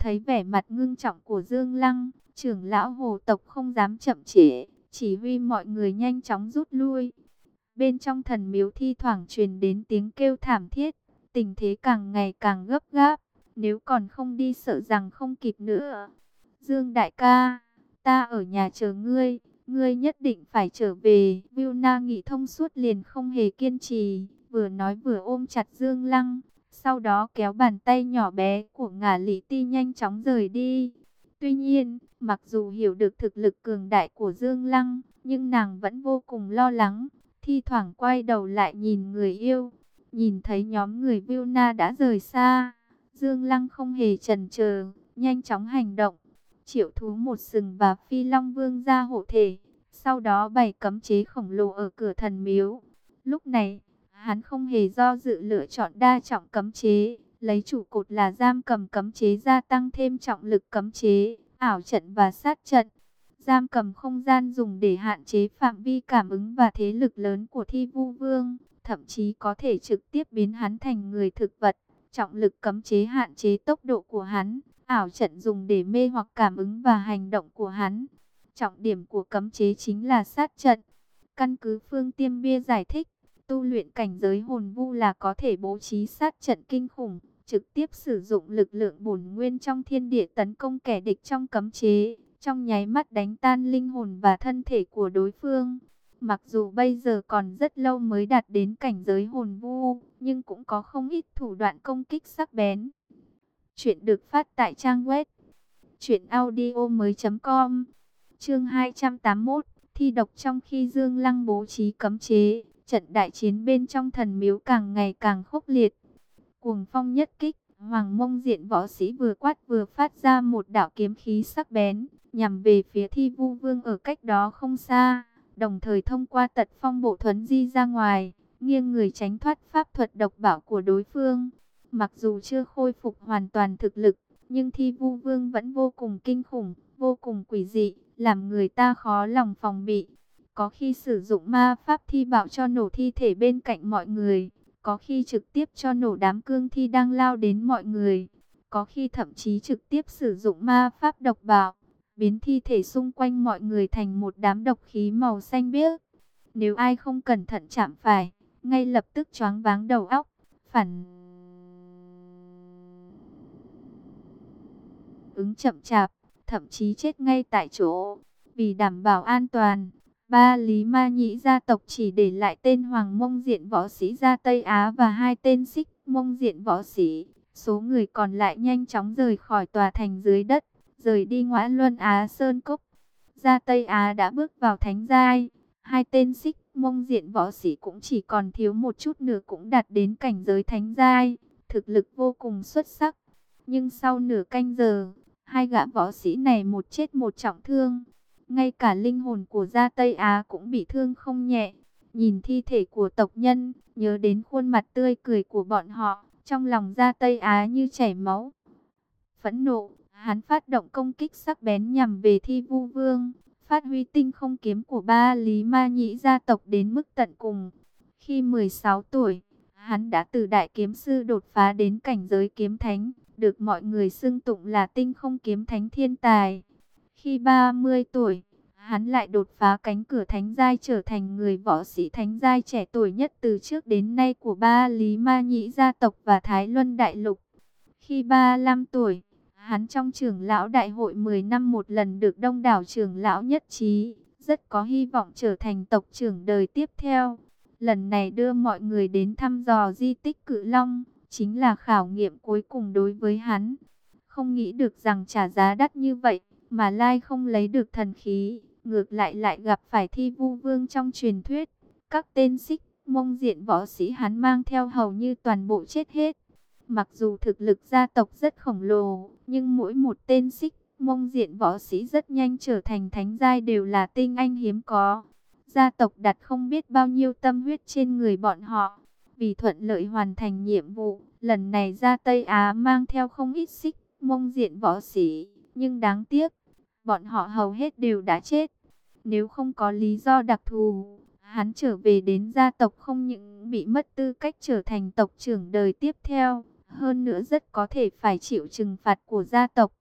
Thấy vẻ mặt ngưng trọng của Dương Lăng, trưởng lão hồ tộc không dám chậm trễ, chỉ huy mọi người nhanh chóng rút lui. Bên trong thần miếu thi thoảng truyền đến tiếng kêu thảm thiết, tình thế càng ngày càng gấp gáp, nếu còn không đi sợ rằng không kịp nữa. Dương đại ca, ta ở nhà chờ ngươi, ngươi nhất định phải trở về. Vilna nghĩ thông suốt liền không hề kiên trì, vừa nói vừa ôm chặt Dương Lăng, sau đó kéo bàn tay nhỏ bé của ngả lý ti nhanh chóng rời đi. Tuy nhiên, mặc dù hiểu được thực lực cường đại của Dương Lăng, nhưng nàng vẫn vô cùng lo lắng, thi thoảng quay đầu lại nhìn người yêu. Nhìn thấy nhóm người Vilna đã rời xa, Dương Lăng không hề chần chờ, nhanh chóng hành động. Triệu thú một sừng và phi long vương ra hộ thể, sau đó bày cấm chế khổng lồ ở cửa thần miếu. Lúc này, hắn không hề do dự lựa chọn đa trọng cấm chế, lấy chủ cột là giam cầm cấm chế gia tăng thêm trọng lực cấm chế, ảo trận và sát trận. Giam cầm không gian dùng để hạn chế phạm vi cảm ứng và thế lực lớn của thi vu vương, thậm chí có thể trực tiếp biến hắn thành người thực vật. Trọng lực cấm chế hạn chế tốc độ của hắn, ảo trận dùng để mê hoặc cảm ứng và hành động của hắn. Trọng điểm của cấm chế chính là sát trận. Căn cứ phương tiêm bia giải thích, tu luyện cảnh giới hồn vu là có thể bố trí sát trận kinh khủng, trực tiếp sử dụng lực lượng bổn nguyên trong thiên địa tấn công kẻ địch trong cấm chế, trong nháy mắt đánh tan linh hồn và thân thể của đối phương. Mặc dù bây giờ còn rất lâu mới đạt đến cảnh giới hồn vu, nhưng cũng có không ít thủ đoạn công kích sắc bén. Chuyện được phát tại trang web truyệnaudiomoi.com. Chương 281, thi độc trong khi Dương Lăng bố trí cấm chế, trận đại chiến bên trong thần miếu càng ngày càng khốc liệt. Cuồng phong nhất kích, Hoàng Mông Diện võ sĩ vừa quát vừa phát ra một đạo kiếm khí sắc bén, nhằm về phía Thi Vu Vương ở cách đó không xa, đồng thời thông qua tật phong bộ thuấn di ra ngoài, nghiêng người tránh thoát pháp thuật độc bảo của đối phương. Mặc dù chưa khôi phục hoàn toàn thực lực, nhưng Thi Vu Vương vẫn vô cùng kinh khủng, vô cùng quỷ dị, làm người ta khó lòng phòng bị. Có khi sử dụng ma pháp thi bạo cho nổ thi thể bên cạnh mọi người, có khi trực tiếp cho nổ đám cương thi đang lao đến mọi người, có khi thậm chí trực tiếp sử dụng ma pháp độc bạo, biến thi thể xung quanh mọi người thành một đám độc khí màu xanh biếc. Nếu ai không cẩn thận chạm phải, ngay lập tức choáng váng đầu óc, phản ứng chậm chạp, thậm chí chết ngay tại chỗ. Vì đảm bảo an toàn, ba Lý Ma Nhĩ gia tộc chỉ để lại tên Hoàng Mông Diện võ sĩ gia Tây Á và hai tên Xích Mông Diện võ sĩ. Số người còn lại nhanh chóng rời khỏi tòa thành dưới đất, rời đi ngõa Luân Á Sơn Cốc. Gia Tây Á đã bước vào thánh giai, hai tên Xích Mông Diện võ sĩ cũng chỉ còn thiếu một chút nữa cũng đạt đến cảnh giới thánh giai, thực lực vô cùng xuất sắc. Nhưng sau nửa canh giờ, hai gã võ sĩ này một chết một trọng thương. Ngay cả linh hồn của gia Tây Á cũng bị thương không nhẹ. Nhìn thi thể của tộc nhân, nhớ đến khuôn mặt tươi cười của bọn họ, trong lòng gia Tây Á như chảy máu. Phẫn nộ, hắn phát động công kích sắc bén nhằm về thi vu vương, phát huy tinh không kiếm của ba Lý Ma Nhĩ gia tộc đến mức tận cùng. Khi 16 tuổi, hắn đã từ đại kiếm sư đột phá đến cảnh giới kiếm thánh, được mọi người xưng tụng là tinh không kiếm thánh thiên tài. Khi 30 tuổi, hắn lại đột phá cánh cửa thánh giai trở thành người võ sĩ thánh giai trẻ tuổi nhất từ trước đến nay của ba Lý Ma Nhĩ gia tộc và Thái Luân Đại Lục. Khi 35 tuổi, hắn trong trưởng lão đại hội 10 năm một lần được đông đảo trưởng lão nhất trí, rất có hy vọng trở thành tộc trưởng đời tiếp theo. Lần này đưa mọi người đến thăm dò di tích cự long, chính là khảo nghiệm cuối cùng đối với hắn. Không nghĩ được rằng trả giá đắt như vậy, mà Lai không lấy được thần khí, ngược lại lại gặp phải thi vu vương trong truyền thuyết. Các tên xích, mông diện võ sĩ hắn mang theo hầu như toàn bộ chết hết. Mặc dù thực lực gia tộc rất khổng lồ, nhưng mỗi một tên xích, mông diện võ sĩ rất nhanh trở thành thánh giai đều là tinh anh hiếm có. Gia tộc đặt không biết bao nhiêu tâm huyết trên người bọn họ. Vì thuận lợi hoàn thành nhiệm vụ, lần này ra Tây Á mang theo không ít xích, mông diện võ sĩ. Nhưng đáng tiếc, bọn họ hầu hết đều đã chết. Nếu không có lý do đặc thù, hắn trở về đến gia tộc không những bị mất tư cách trở thành tộc trưởng đời tiếp theo, hơn nữa rất có thể phải chịu trừng phạt của gia tộc.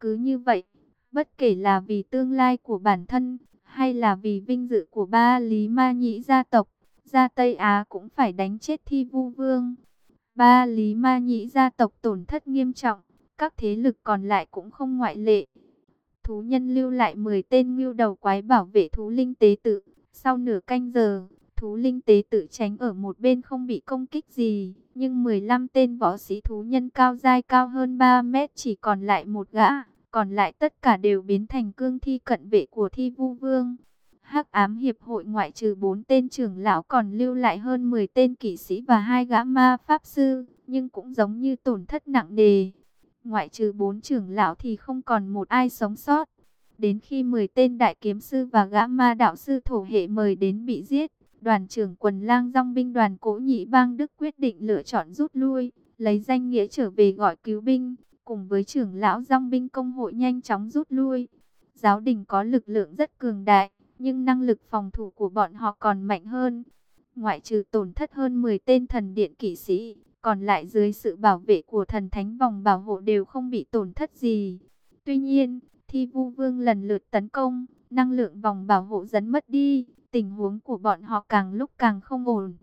Cứ như vậy, bất kể là vì tương lai của bản thân, hay là vì vinh dự của ba Lý Ma Nhĩ gia tộc, gia Tây Á cũng phải đánh chết Thi Vu Vương. Ba Lý Ma Nhĩ gia tộc tổn thất nghiêm trọng, các thế lực còn lại cũng không ngoại lệ. Thú nhân lưu lại 10 tên ngưu đầu quái bảo vệ thú linh tế tự. Sau nửa canh giờ, thú linh tế tự tránh ở một bên không bị công kích gì. Nhưng 15 tên võ sĩ thú nhân cao dai cao hơn 3 mét chỉ còn lại một gã. Còn lại tất cả đều biến thành cương thi cận vệ của thi vu vương. Hắc ám hiệp hội ngoại trừ 4 tên trưởng lão còn lưu lại hơn 10 tên kỵ sĩ và hai gã ma pháp sư, nhưng cũng giống như tổn thất nặng nề. Ngoại trừ bốn trưởng lão thì không còn một ai sống sót. Đến khi 10 tên đại kiếm sư và gã ma đạo sư thổ hệ mời đến bị giết, đoàn trưởng quần lang dòng binh đoàn cố nhị bang Đức quyết định lựa chọn rút lui, lấy danh nghĩa trở về gọi cứu binh, cùng với trưởng lão dòng binh công hội nhanh chóng rút lui. Giáo đình có lực lượng rất cường đại, nhưng năng lực phòng thủ của bọn họ còn mạnh hơn. Ngoại trừ tổn thất hơn 10 tên thần điện kỵ sĩ, còn lại dưới sự bảo vệ của thần thánh vòng bảo hộ đều không bị tổn thất gì. Tuy nhiên, thi vu vương lần lượt tấn công, năng lượng vòng bảo hộ dấn mất đi, tình huống của bọn họ càng lúc càng không ổn.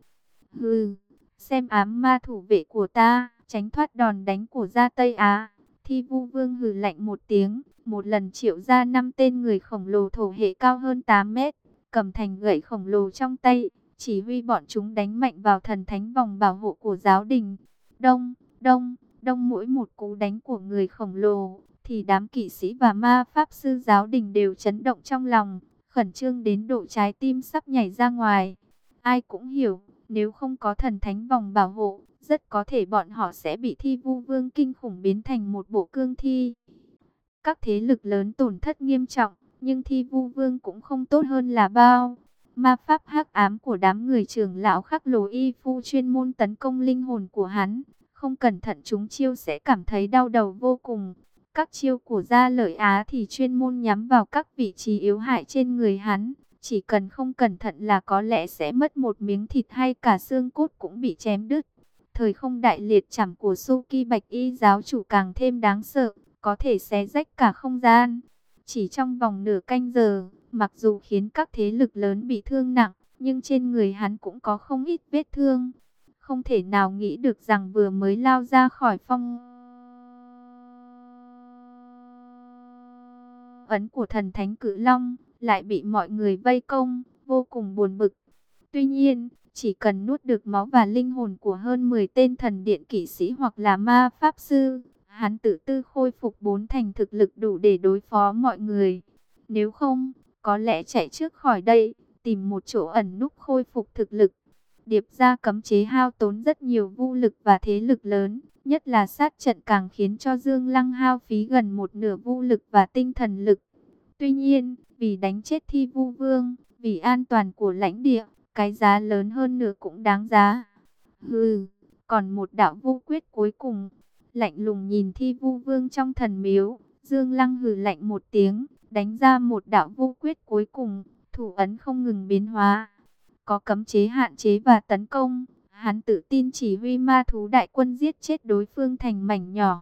Hừ, xem ám ma thủ vệ của ta, tránh thoát đòn đánh của gia Tây Á. Thi vu vương hừ lạnh một tiếng, một lần triệu ra năm tên người khổng lồ thổ hệ cao hơn 8 mét, cầm thành gậy khổng lồ trong tay, chỉ huy bọn chúng đánh mạnh vào thần thánh vòng bảo hộ của giáo đình. Đông, đông, đông mỗi một cú đánh của người khổng lồ, thì đám kỵ sĩ và ma pháp sư giáo đình đều chấn động trong lòng, khẩn trương đến độ trái tim sắp nhảy ra ngoài. Ai cũng hiểu, nếu không có thần thánh vòng bảo hộ, rất có thể bọn họ sẽ bị thi vu vương kinh khủng biến thành một bộ cương thi. Các thế lực lớn tổn thất nghiêm trọng, nhưng thi vu vương cũng không tốt hơn là bao. Ma pháp hắc ám của đám người trưởng lão khắc lồ y phu chuyên môn tấn công linh hồn của hắn. Không cẩn thận chúng chiêu sẽ cảm thấy đau đầu vô cùng. Các chiêu của gia lợi Á thì chuyên môn nhắm vào các vị trí yếu hại trên người hắn. Chỉ cần không cẩn thận là có lẽ sẽ mất một miếng thịt hay cả xương cốt cũng bị chém đứt. Thời không đại liệt chảm của Suki Bạch Y giáo chủ càng thêm đáng sợ, có thể xé rách cả không gian. Chỉ trong vòng nửa canh giờ, mặc dù khiến các thế lực lớn bị thương nặng, nhưng trên người hắn cũng có không ít vết thương. Không thể nào nghĩ được rằng vừa mới lao ra khỏi phong ấn của thần thánh cử long, lại bị mọi người vây công, vô cùng buồn bực. Tuy nhiên, chỉ cần nuốt được máu và linh hồn của hơn 10 tên thần điện kỵ sĩ hoặc là ma pháp sư, hắn tự tư khôi phục bốn thành thực lực đủ để đối phó mọi người. Nếu không, có lẽ chạy trước khỏi đây, tìm một chỗ ẩn núp khôi phục thực lực. Điệp ra cấm chế hao tốn rất nhiều vũ lực và thế lực lớn, nhất là sát trận càng khiến cho Dương Lăng hao phí gần một nửa vũ lực và tinh thần lực. Tuy nhiên, vì đánh chết thi vu vương, vì an toàn của lãnh địa, cái giá lớn hơn nửa cũng đáng giá. Hừ, còn một đạo vô quyết cuối cùng, lạnh lùng nhìn thi vu vương trong thần miếu, Dương Lăng hừ lạnh một tiếng, đánh ra một đạo vô quyết cuối cùng, thủ ấn không ngừng biến hóa. Có cấm chế hạn chế và tấn công, hắn tự tin chỉ huy ma thú đại quân giết chết đối phương thành mảnh nhỏ.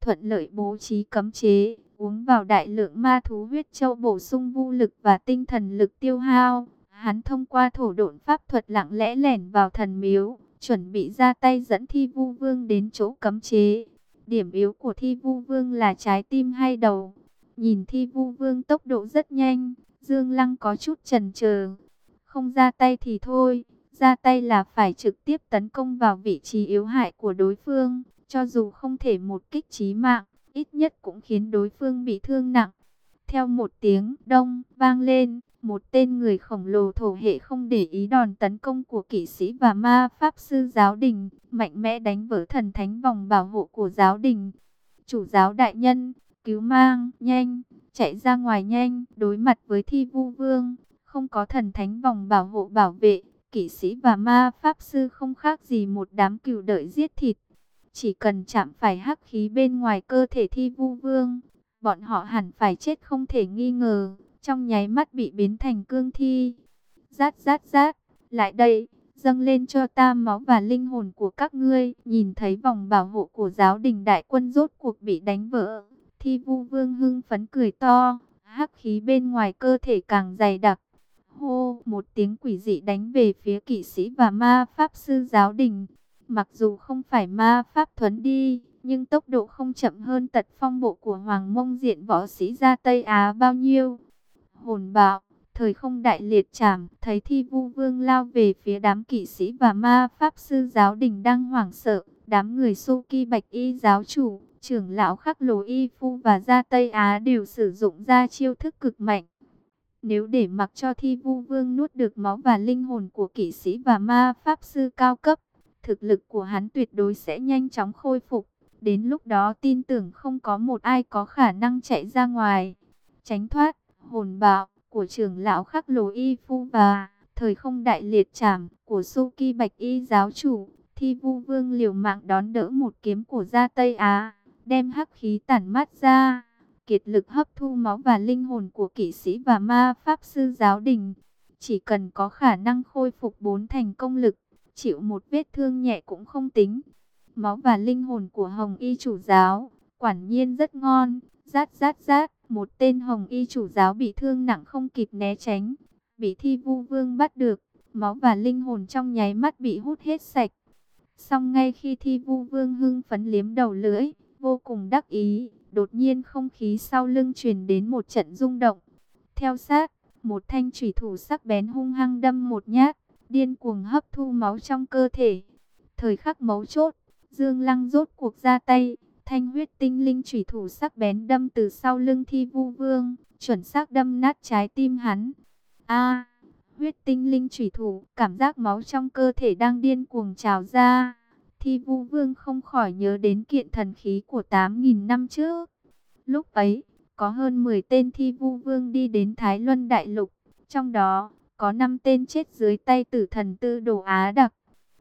Thuận lợi bố trí cấm chế, uống vào đại lượng ma thú huyết châu bổ sung vũ lực và tinh thần lực tiêu hao. Hắn thông qua thổ độn pháp thuật lặng lẽ lẻn vào thần miếu, chuẩn bị ra tay dẫn thi vu vương đến chỗ cấm chế. Điểm yếu của thi vu vương là trái tim hay đầu. Nhìn thi vu vương tốc độ rất nhanh, Dương Lăng có chút chần chờ. Không ra tay thì thôi, ra tay là phải trực tiếp tấn công vào vị trí yếu hại của đối phương. Cho dù không thể một kích trí mạng, ít nhất cũng khiến đối phương bị thương nặng. Theo một tiếng đông vang lên, một tên người khổng lồ thổ hệ không để ý đòn tấn công của kỵ sĩ và ma pháp sư giáo đình, mạnh mẽ đánh vỡ thần thánh vòng bảo hộ của giáo đình. Chủ giáo đại nhân, cứu mang, nhanh, chạy ra ngoài nhanh, đối mặt với thi vu vương, không có thần thánh vòng bảo hộ bảo vệ, kỵ sĩ và ma pháp sư không khác gì một đám cừu đợi giết thịt. Chỉ cần chạm phải hắc khí bên ngoài cơ thể thi vu vương, bọn họ hẳn phải chết không thể nghi ngờ, trong nháy mắt bị biến thành cương thi. Rát rát rát, lại đây, dâng lên cho ta máu và linh hồn của các ngươi. Nhìn thấy vòng bảo hộ của giáo đình đại quân rốt cuộc bị đánh vỡ. Thi vu vương hưng phấn cười to, hắc khí bên ngoài cơ thể càng dày đặc. Hô, một tiếng quỷ dị đánh về phía kỵ sĩ và ma pháp sư giáo đình. Mặc dù không phải ma pháp thuấn đi, nhưng tốc độ không chậm hơn tật phong bộ của Hoàng Mông diện võ sĩ ra Tây Á bao nhiêu. Hồn bạo, thời không đại liệt chảm, thấy thi vu vương lao về phía đám kỵ sĩ và ma pháp sư giáo đình đang hoảng sợ. Đám người Suki Bạch Y giáo chủ, trưởng lão khắc lồ Y Phu và gia Tây Á đều sử dụng ra chiêu thức cực mạnh. Nếu để mặc cho thi vu vương nuốt được máu và linh hồn của kỵ sĩ và ma pháp sư cao cấp, thực lực của hắn tuyệt đối sẽ nhanh chóng khôi phục. Đến lúc đó tin tưởng không có một ai có khả năng chạy ra ngoài. Tránh thoát, hồn bạo của trưởng lão khắc lồ y phu và thời không đại liệt trảm của Suki Bạch Y giáo chủ. Thi vu vương liều mạng đón đỡ một kiếm của gia Tây Á, đem hắc khí tản mát ra kiệt lực hấp thu máu và linh hồn của kỵ sĩ và ma pháp sư giáo đình. Chỉ cần có khả năng khôi phục bốn thành công lực, chịu một vết thương nhẹ cũng không tính. Máu và linh hồn của Hồng Y chủ giáo, quản nhiên rất ngon, rát rát rát. Một tên Hồng Y chủ giáo bị thương nặng không kịp né tránh, bị thi vu vương bắt được, máu và linh hồn trong nháy mắt bị hút hết sạch. Xong ngay khi thi vu vương hưng phấn liếm đầu lưỡi, vô cùng đắc ý, đột nhiên không khí sau lưng truyền đến một trận rung động. Theo sát, một thanh thủy thủ sắc bén hung hăng đâm một nhát, điên cuồng hấp thu máu trong cơ thể. Thời khắc mấu chốt, Dương Lăng rốt cuộc ra tay, thanh huyết tinh linh thủy thủ sắc bén đâm từ sau lưng thi vu vương, chuẩn xác đâm nát trái tim hắn. A, huyết tinh linh thủy thủ, cảm giác máu trong cơ thể đang điên cuồng trào ra. Thi vu vương không khỏi nhớ đến kiện thần khí của 8.000 năm trước. Lúc ấy, có hơn 10 tên thi vu vương đi đến Thái Luân Đại Lục. Trong đó, có 5 tên chết dưới tay tử thần tư đồ Á Đặc.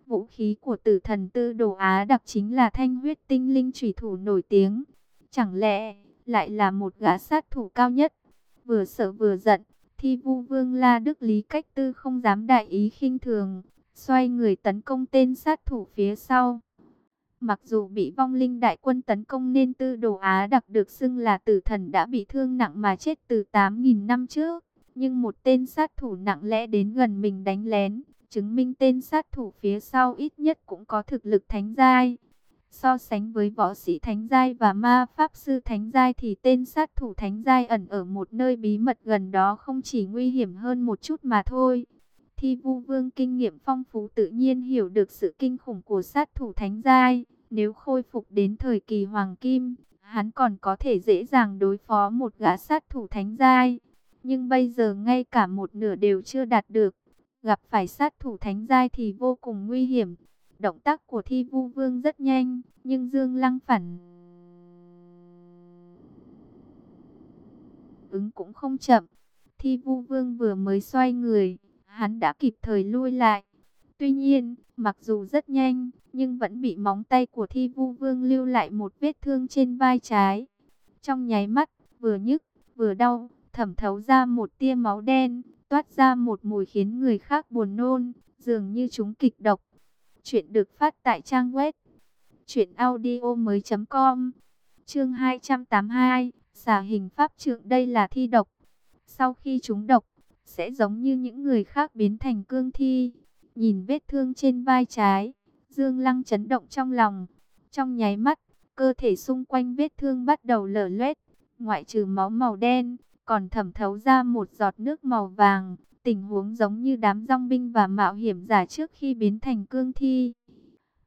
Vũ khí của tử thần tư đồ Á Đặc chính là thanh huyết tinh linh trùy thủ nổi tiếng. Chẳng lẽ, lại là một gã sát thủ cao nhất? Vừa sợ vừa giận, thi vu vương La Đức Lý cách tư không dám đại ý khinh thường xoay người tấn công tên sát thủ phía sau. Mặc dù bị vong linh đại quân tấn công nên tư đồ Á đặc được xưng là tử thần đã bị thương nặng mà chết từ 8.000 năm trước. Nhưng một tên sát thủ nặng lẽ đến gần mình đánh lén, chứng minh tên sát thủ phía sau ít nhất cũng có thực lực thánh giai. So sánh với võ sĩ thánh giai và ma pháp sư thánh giai thì tên sát thủ thánh giai ẩn ở một nơi bí mật gần đó không chỉ nguy hiểm hơn một chút mà thôi. Thi vu vương kinh nghiệm phong phú tự nhiên hiểu được sự kinh khủng của sát thủ thánh giai. Nếu khôi phục đến thời kỳ hoàng kim, hắn còn có thể dễ dàng đối phó một gã sát thủ thánh giai. Nhưng bây giờ ngay cả một nửa đều chưa đạt được. Gặp phải sát thủ thánh giai thì vô cùng nguy hiểm. Động tác của thi vu vương rất nhanh, nhưng Dương Lăng phản ứng cũng không chậm. Thi vu vương vừa mới xoay người, hắn đã kịp thời lui lại. Tuy nhiên, mặc dù rất nhanh, nhưng vẫn bị móng tay của thi vu vương lưu lại một vết thương trên vai trái. Trong nháy mắt, vừa nhức, vừa đau, thẩm thấu ra một tia máu đen, toát ra một mùi khiến người khác buồn nôn, dường như chúng kịch độc. Chuyện được phát tại trang web truyệnaudiomoi.com. Chương 282, xả hình pháp trượng đây là thi độc. Sau khi chúng độc, sẽ giống như những người khác biến thành cương thi. Nhìn vết thương trên vai trái, Dương Lăng chấn động trong lòng. Trong nháy mắt, cơ thể xung quanh vết thương bắt đầu lở loét, ngoại trừ máu màu đen, còn thẩm thấu ra một giọt nước màu vàng, tình huống giống như đám rong binh và mạo hiểm giả trước khi biến thành cương thi.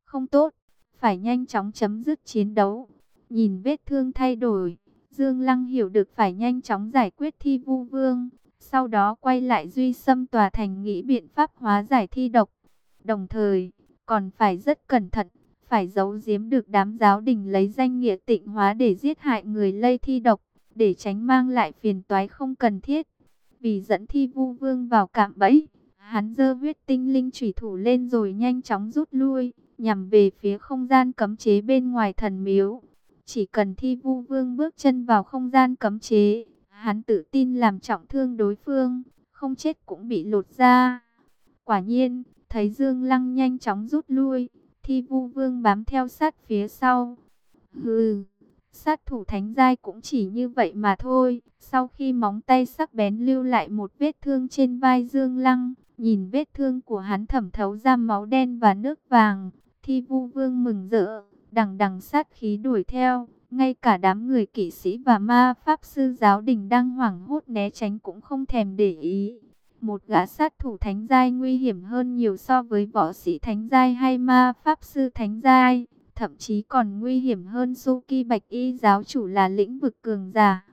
Không tốt, phải nhanh chóng chấm dứt chiến đấu. Nhìn vết thương thay đổi, Dương Lăng hiểu được phải nhanh chóng giải quyết thi vu vương, sau đó quay lại duy xâm tòa thành nghĩ biện pháp hóa giải thi độc. Đồng thời, còn phải rất cẩn thận, phải giấu giếm được đám giáo đình lấy danh nghĩa tịnh hóa để giết hại người lây thi độc, để tránh mang lại phiền toái không cần thiết. Vì dẫn thi vu vương vào cạm bẫy, hắn dơ huyết tinh linh thủy thủ lên rồi nhanh chóng rút lui, nhằm về phía không gian cấm chế bên ngoài thần miếu. Chỉ cần thi vu vương bước chân vào không gian cấm chế, Hắn tự tin làm trọng thương đối phương, không chết cũng bị lột ra. Quả nhiên, Thấy Dương Lăng nhanh chóng rút lui, Thi Vu Vương bám theo sát phía sau. Hừ, sát thủ thánh giai cũng chỉ như vậy mà thôi. Sau khi móng tay sắc bén lưu lại một vết thương trên vai Dương Lăng, nhìn vết thương của hắn thẩm thấu ra máu đen và nước vàng, Thi Vu Vương mừng rỡ, đằng đằng sát khí đuổi theo. Ngay cả đám người kỵ sĩ và ma pháp sư giáo đình đang hoảng hốt né tránh cũng không thèm để ý. Một gã sát thủ thánh giai nguy hiểm hơn nhiều so với võ sĩ thánh giai hay ma pháp sư thánh giai. Thậm chí còn nguy hiểm hơn Suki Bạch Y giáo chủ là lĩnh vực cường giả.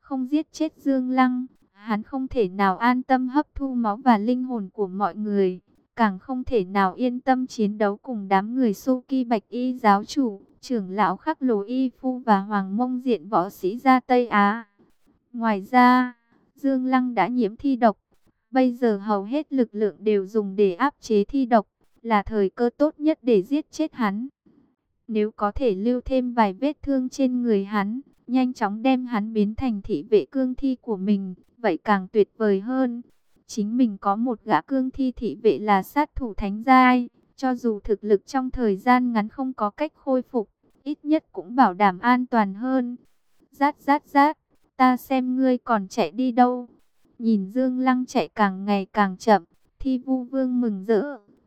Không giết chết Dương Lăng, hắn không thể nào an tâm hấp thu máu và linh hồn của mọi người. Càng không thể nào yên tâm chiến đấu cùng đám người Suki Bạch Y giáo chủ trưởng lão khắc lồ y phu và hoàng mông diện võ sĩ ra Tây Á. Ngoài ra, Dương Lăng đã nhiễm thi độc. Bây giờ hầu hết lực lượng đều dùng để áp chế thi độc, là thời cơ tốt nhất để giết chết hắn. Nếu có thể lưu thêm vài vết thương trên người hắn, nhanh chóng đem hắn biến thành thị vệ cương thi của mình, vậy càng tuyệt vời hơn. Chính mình có một gã cương thi thị vệ là sát thủ thánh giai, cho dù thực lực trong thời gian ngắn không có cách khôi phục, ít nhất cũng bảo đảm an toàn hơn. Rát rát rát, ta xem ngươi còn chạy đi đâu. Nhìn Dương Lăng chạy càng ngày càng chậm, thi vu vương mừng rỡ,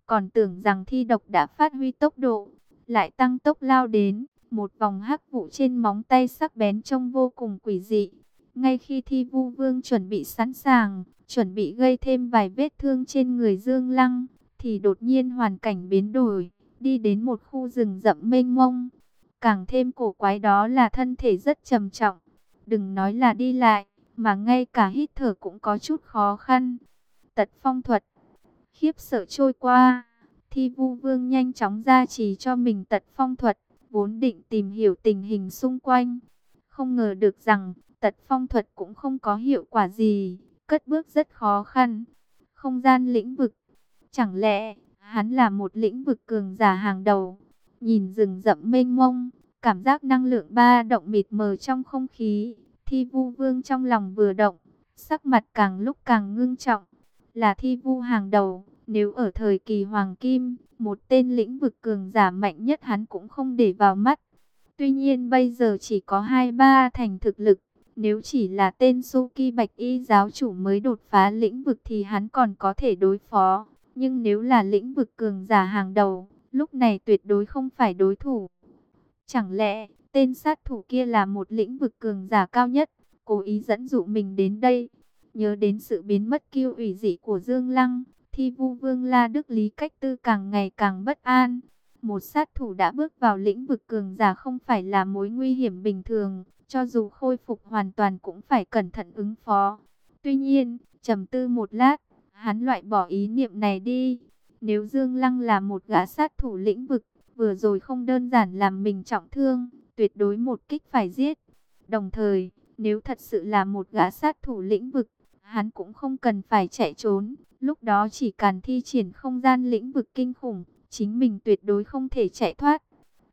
còn tưởng rằng thi độc đã phát huy tốc độ, lại tăng tốc lao đến, một vòng hắc vụ trên móng tay sắc bén trông vô cùng quỷ dị. Ngay khi thi vu vương chuẩn bị sẵn sàng, chuẩn bị gây thêm vài vết thương trên người Dương Lăng, thì đột nhiên hoàn cảnh biến đổi, đi đến một khu rừng rậm mênh mông. Càng thêm cổ quái đó là thân thể rất trầm trọng, đừng nói là đi lại, mà ngay cả hít thở cũng có chút khó khăn. Tật phong thuật, khiếp sợ trôi qua, thi vu vương nhanh chóng ra trì cho mình tật phong thuật, vốn định tìm hiểu tình hình xung quanh. Không ngờ được rằng, tật phong thuật cũng không có hiệu quả gì, cất bước rất khó khăn. Không gian lĩnh vực, Chẳng lẽ, hắn là một lĩnh vực cường giả hàng đầu? Nhìn rừng rậm mênh mông, cảm giác năng lượng ba động mịt mờ trong không khí. Thi vu vương trong lòng vừa động, sắc mặt càng lúc càng ngưng trọng. Là thi vu hàng đầu, nếu ở thời kỳ hoàng kim, một tên lĩnh vực cường giả mạnh nhất hắn cũng không để vào mắt. Tuy nhiên bây giờ chỉ có hai ba thành thực lực. Nếu chỉ là tên Suki Bạch Y giáo chủ mới đột phá lĩnh vực thì hắn còn có thể đối phó. Nhưng nếu là lĩnh vực cường giả hàng đầu, lúc này tuyệt đối không phải đối thủ. Chẳng lẽ, tên sát thủ kia là một lĩnh vực cường giả cao nhất, cố ý dẫn dụ mình đến đây. Nhớ đến sự biến mất kiêu ủy dị của Dương Lăng, thi vu vương La Đức Lý cách tư càng ngày càng bất an. Một sát thủ đã bước vào lĩnh vực cường giả không phải là mối nguy hiểm bình thường, cho dù khôi phục hoàn toàn cũng phải cẩn thận ứng phó. Tuy nhiên, trầm tư một lát, hắn loại bỏ ý niệm này đi. Nếu Dương Lăng là một gã sát thủ lĩnh vực, vừa rồi không đơn giản làm mình trọng thương, tuyệt đối một kích phải giết. Đồng thời, nếu thật sự là một gã sát thủ lĩnh vực, hắn cũng không cần phải chạy trốn. Lúc đó chỉ cần thi triển không gian lĩnh vực kinh khủng, chính mình tuyệt đối không thể chạy thoát.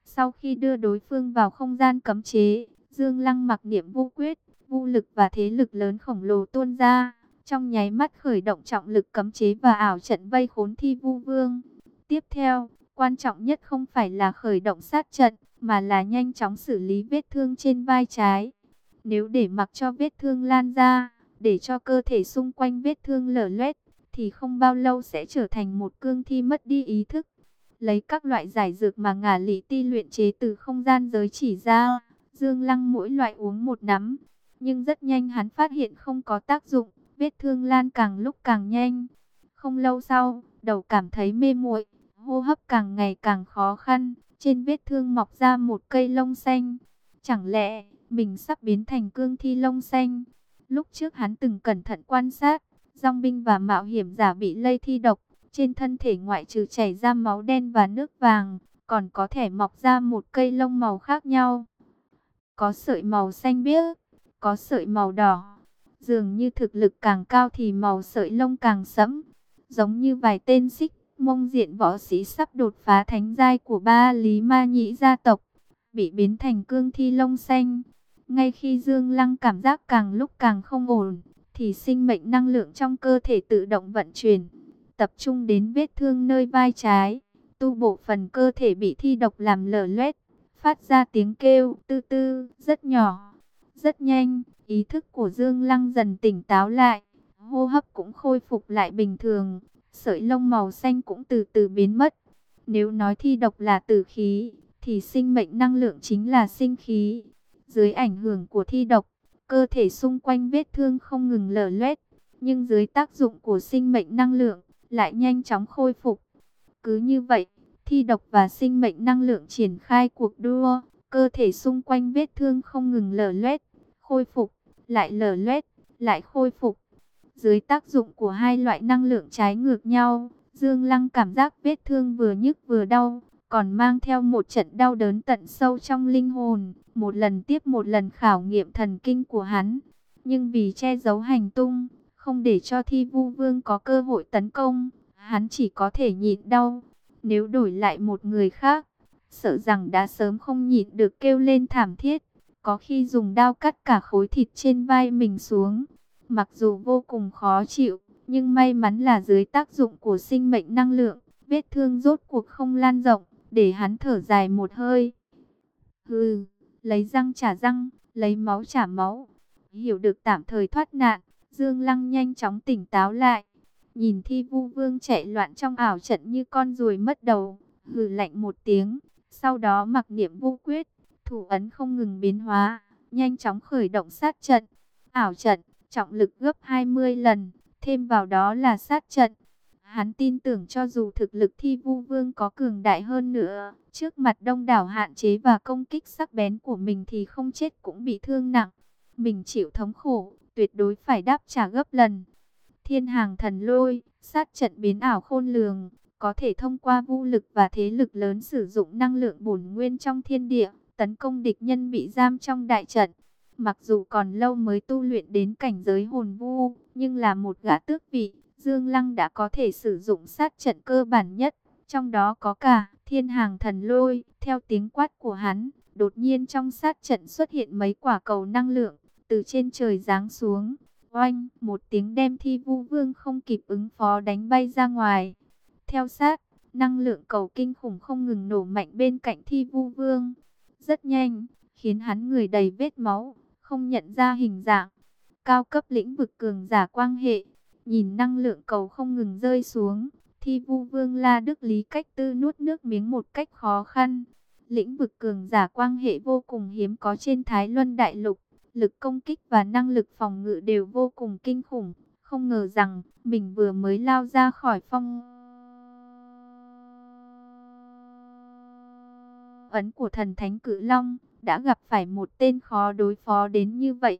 Sau khi đưa đối phương vào không gian cấm chế, Dương Lăng mặc niệm vô quyết, vô lực và thế lực lớn khổng lồ tuôn ra trong nháy mắt khởi động trọng lực cấm chế và ảo trận vây khốn thi vu vương. Tiếp theo, quan trọng nhất không phải là khởi động sát trận, mà là nhanh chóng xử lý vết thương trên vai trái. Nếu để mặc cho vết thương lan ra, để cho cơ thể xung quanh vết thương lở loét, thì không bao lâu sẽ trở thành một cương thi mất đi ý thức. Lấy các loại giải dược mà ngả lý ti luyện chế từ không gian giới chỉ ra, Dương Lăng mỗi loại uống một nắm. Nhưng rất nhanh hắn phát hiện không có tác dụng, Vết thương lan càng lúc càng nhanh. Không lâu sau, đầu cảm thấy mê muội, hô hấp càng ngày càng khó khăn. Trên vết thương mọc ra một cây lông xanh. Chẳng lẽ mình sắp biến thành cương thi lông xanh? Lúc trước hắn từng cẩn thận quan sát, dòng binh và mạo hiểm giả bị lây thi độc. Trên thân thể ngoại trừ chảy ra máu đen và nước vàng, còn có thể mọc ra một cây lông màu khác nhau. Có sợi màu xanh biếc, có sợi màu đỏ, Dường như thực lực càng cao thì màu sợi lông càng sẫm. Giống như vài tên xích mông diện võ sĩ sắp đột phá thánh giai của ba lý ma nhĩ gia tộc. Bị biến thành cương thi lông xanh. Ngay khi Dương Lăng cảm giác càng lúc càng không ổn, thì sinh mệnh năng lượng trong cơ thể tự động vận chuyển. tập trung đến vết thương nơi vai trái. Tu bộ phần cơ thể bị thi độc làm lở loét, phát ra tiếng kêu tư tư, rất nhỏ, rất nhanh. Ý thức của Dương Lăng dần tỉnh táo lại, hô hấp cũng khôi phục lại bình thường, sợi lông màu xanh cũng từ từ biến mất. Nếu nói thi độc là tử khí, thì sinh mệnh năng lượng chính là sinh khí. Dưới ảnh hưởng của thi độc, cơ thể xung quanh vết thương không ngừng lở loét, nhưng dưới tác dụng của sinh mệnh năng lượng, lại nhanh chóng khôi phục. Cứ như vậy, thi độc và sinh mệnh năng lượng triển khai cuộc đua, cơ thể xung quanh vết thương không ngừng lở loét, khôi phục, lại lở loét, lại khôi phục. Dưới tác dụng của hai loại năng lượng trái ngược nhau, Dương Lăng cảm giác vết thương vừa nhức vừa đau, còn mang theo một trận đau đớn tận sâu trong linh hồn, một lần tiếp một lần khảo nghiệm thần kinh của hắn. Nhưng vì che giấu hành tung, không để cho thi vu vương có cơ hội tấn công, hắn chỉ có thể nhịn đau. Nếu đổi lại một người khác, sợ rằng đã sớm không nhịn được kêu lên thảm thiết, có khi dùng đao cắt cả khối thịt trên vai mình xuống. Mặc dù vô cùng khó chịu, nhưng may mắn là dưới tác dụng của sinh mệnh năng lượng, vết thương rốt cuộc không lan rộng, để hắn thở dài một hơi. Hừ, lấy răng trả răng, lấy máu trả máu. Hiểu được tạm thời thoát nạn, Dương Lăng nhanh chóng tỉnh táo lại. Nhìn thi vu vương chạy loạn trong ảo trận như con ruồi mất đầu, hừ lạnh một tiếng. Sau đó mặc niệm vô quyết, thủ ấn không ngừng biến hóa, nhanh chóng khởi động sát trận. Ảo trận, trọng lực gấp 20 lần, thêm vào đó là sát trận. Hắn tin tưởng cho dù thực lực thi vu vương có cường đại hơn nữa, trước mặt đông đảo hạn chế và công kích sắc bén của mình thì không chết cũng bị thương nặng. Mình chịu thống khổ, tuyệt đối phải đáp trả gấp lần. Thiên hàng thần lôi, sát trận biến ảo khôn lường, có thể thông qua vũ lực và thế lực lớn sử dụng năng lượng bổn nguyên trong thiên địa, tấn công địch nhân bị giam trong đại trận. Mặc dù còn lâu mới tu luyện đến cảnh giới hồn vu, nhưng là một gã tước vị, Dương Lăng đã có thể sử dụng sát trận cơ bản nhất, trong đó có cả thiên hàng thần lôi. Theo tiếng quát của hắn, đột nhiên trong sát trận xuất hiện mấy quả cầu năng lượng, từ trên trời giáng xuống. Oanh, một tiếng đem thi vu vương không kịp ứng phó đánh bay ra ngoài. Theo sát, năng lượng cầu kinh khủng không ngừng nổ mạnh bên cạnh thi vu vương. Rất nhanh, khiến hắn người đầy vết máu, không nhận ra hình dạng. Cao cấp lĩnh vực cường giả quang hệ, nhìn năng lượng cầu không ngừng rơi xuống. Thi vu vương la đức lý cách tư nuốt nước miếng một cách khó khăn. Lĩnh vực cường giả quang hệ vô cùng hiếm có trên Thái Luân Đại Lục lực công kích và năng lực phòng ngự đều vô cùng kinh khủng. Không ngờ rằng, mình vừa mới lao ra khỏi phong... Ấn của thần thánh cự long, đã gặp phải một tên khó đối phó đến như vậy.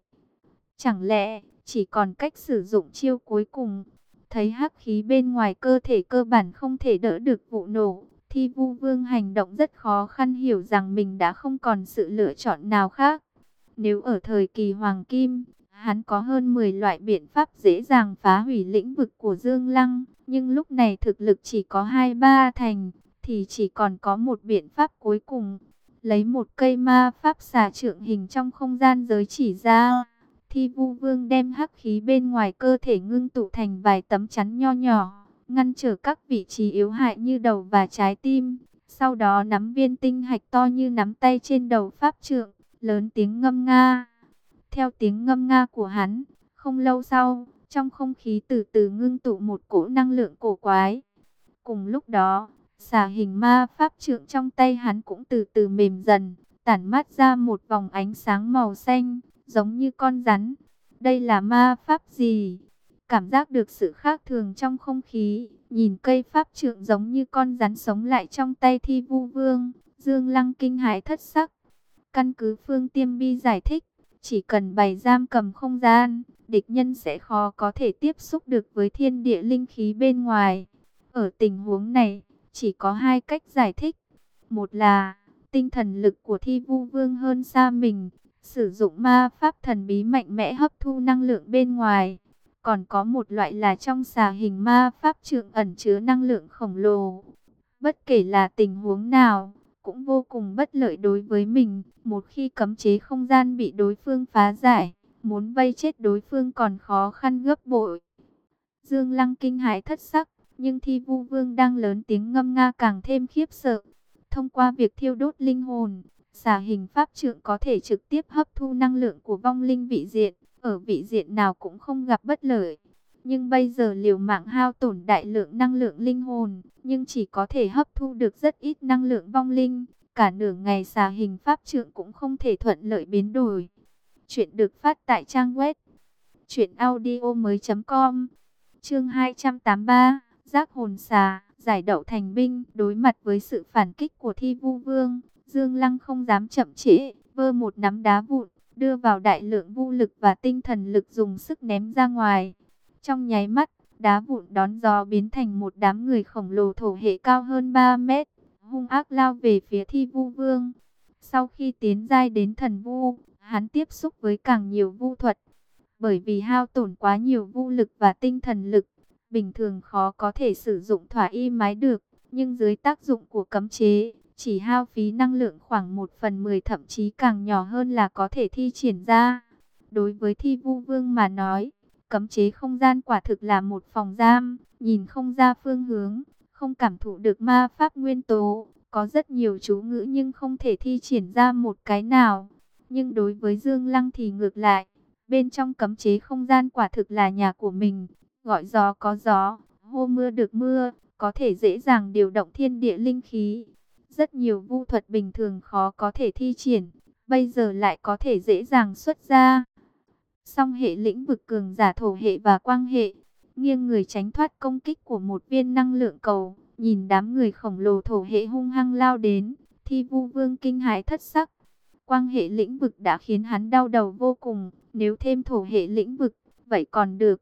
Chẳng lẽ, chỉ còn cách sử dụng chiêu cuối cùng, thấy hắc khí bên ngoài cơ thể cơ bản không thể đỡ được vụ nổ. Thi vu vương hành động rất khó khăn hiểu rằng mình đã không còn sự lựa chọn nào khác. Nếu ở thời kỳ Hoàng Kim, hắn có hơn 10 loại biện pháp dễ dàng phá hủy lĩnh vực của Dương Lăng, nhưng lúc này thực lực chỉ có 2-3 thành, thì chỉ còn có một biện pháp cuối cùng. Lấy một cây ma pháp xà trượng hình trong không gian giới chỉ ra, thi vu vương đem hắc khí bên ngoài cơ thể ngưng tụ thành vài tấm chắn nho nhỏ, ngăn trở các vị trí yếu hại như đầu và trái tim. Sau đó nắm viên tinh hạch to như nắm tay trên đầu pháp trượng, lớn tiếng ngâm nga. Theo tiếng ngâm nga của hắn, không lâu sau, trong không khí từ từ ngưng tụ một cỗ năng lượng cổ quái. Cùng lúc đó, xà hình ma pháp trượng trong tay hắn cũng từ từ mềm dần, tản mát ra một vòng ánh sáng màu xanh, giống như con rắn. Đây là ma pháp gì? Cảm giác được sự khác thường trong không khí, nhìn cây pháp trượng giống như con rắn sống lại trong tay thi vu vương, Dương Lăng kinh hãi thất sắc. Căn cứ Phương Tiêm Bi giải thích, chỉ cần bày giam cầm không gian, địch nhân sẽ khó có thể tiếp xúc được với thiên địa linh khí bên ngoài. Ở tình huống này, chỉ có hai cách giải thích. Một là, tinh thần lực của thi vu vương hơn xa mình, sử dụng ma pháp thần bí mạnh mẽ hấp thu năng lượng bên ngoài. Còn có một loại là trong xà hình ma pháp trượng ẩn chứa năng lượng khổng lồ. Bất kể là tình huống nào, cũng vô cùng bất lợi đối với mình. Một khi cấm chế không gian bị đối phương phá giải, muốn vây chết đối phương còn khó khăn gấp bội. Dương Lăng kinh hãi thất sắc, nhưng thi vu vương đang lớn tiếng ngâm nga càng thêm khiếp sợ. Thông qua việc thiêu đốt linh hồn, xà hình pháp trượng có thể trực tiếp hấp thu năng lượng của vong linh vị diện, ở vị diện nào cũng không gặp bất lợi. Nhưng bây giờ liều mạng hao tổn đại lượng năng lượng linh hồn, nhưng chỉ có thể hấp thu được rất ít năng lượng vong linh. Cả nửa ngày xà hình pháp trượng cũng không thể thuận lợi biến đổi. Chuyện được phát tại trang web truyệnaudiomoi.com. Chương 283, Giác hồn xà, giải đậu thành binh, đối mặt với sự phản kích của Thi Vu Vương, Dương Lăng không dám chậm trễ, vơ một nắm đá vụn, đưa vào đại lượng vũ lực và tinh thần lực dùng sức ném ra ngoài. Trong nháy mắt, đá vụn đón gió biến thành một đám người khổng lồ thổ hệ cao hơn 3 mét, hung ác lao về phía thi vu vương. Sau khi tiến giai đến thần vu, hắn tiếp xúc với càng nhiều vu thuật. Bởi vì hao tổn quá nhiều vu lực và tinh thần lực, bình thường khó có thể sử dụng thỏa y mái được. Nhưng dưới tác dụng của cấm chế, chỉ hao phí năng lượng khoảng 1 phần 10 thậm chí càng nhỏ hơn là có thể thi triển ra. Đối với thi vu vương mà nói, cấm chế không gian quả thực là một phòng giam, nhìn không ra phương hướng, không cảm thụ được ma pháp nguyên tố, có rất nhiều chú ngữ nhưng không thể thi triển ra một cái nào. Nhưng đối với Dương Lăng thì ngược lại, bên trong cấm chế không gian quả thực là nhà của mình, gọi gió có gió, hô mưa được mưa, có thể dễ dàng điều động thiên địa linh khí. Rất nhiều vu thuật bình thường khó có thể thi triển, bây giờ lại có thể dễ dàng xuất ra. Song hệ lĩnh vực cường giả thổ hệ và quang hệ, nghiêng người tránh thoát công kích của một viên năng lượng cầu, nhìn đám người khổng lồ thổ hệ hung hăng lao đến, thi vu vương kinh hãi thất sắc. Quang hệ lĩnh vực đã khiến hắn đau đầu vô cùng, nếu thêm thổ hệ lĩnh vực, vậy còn được.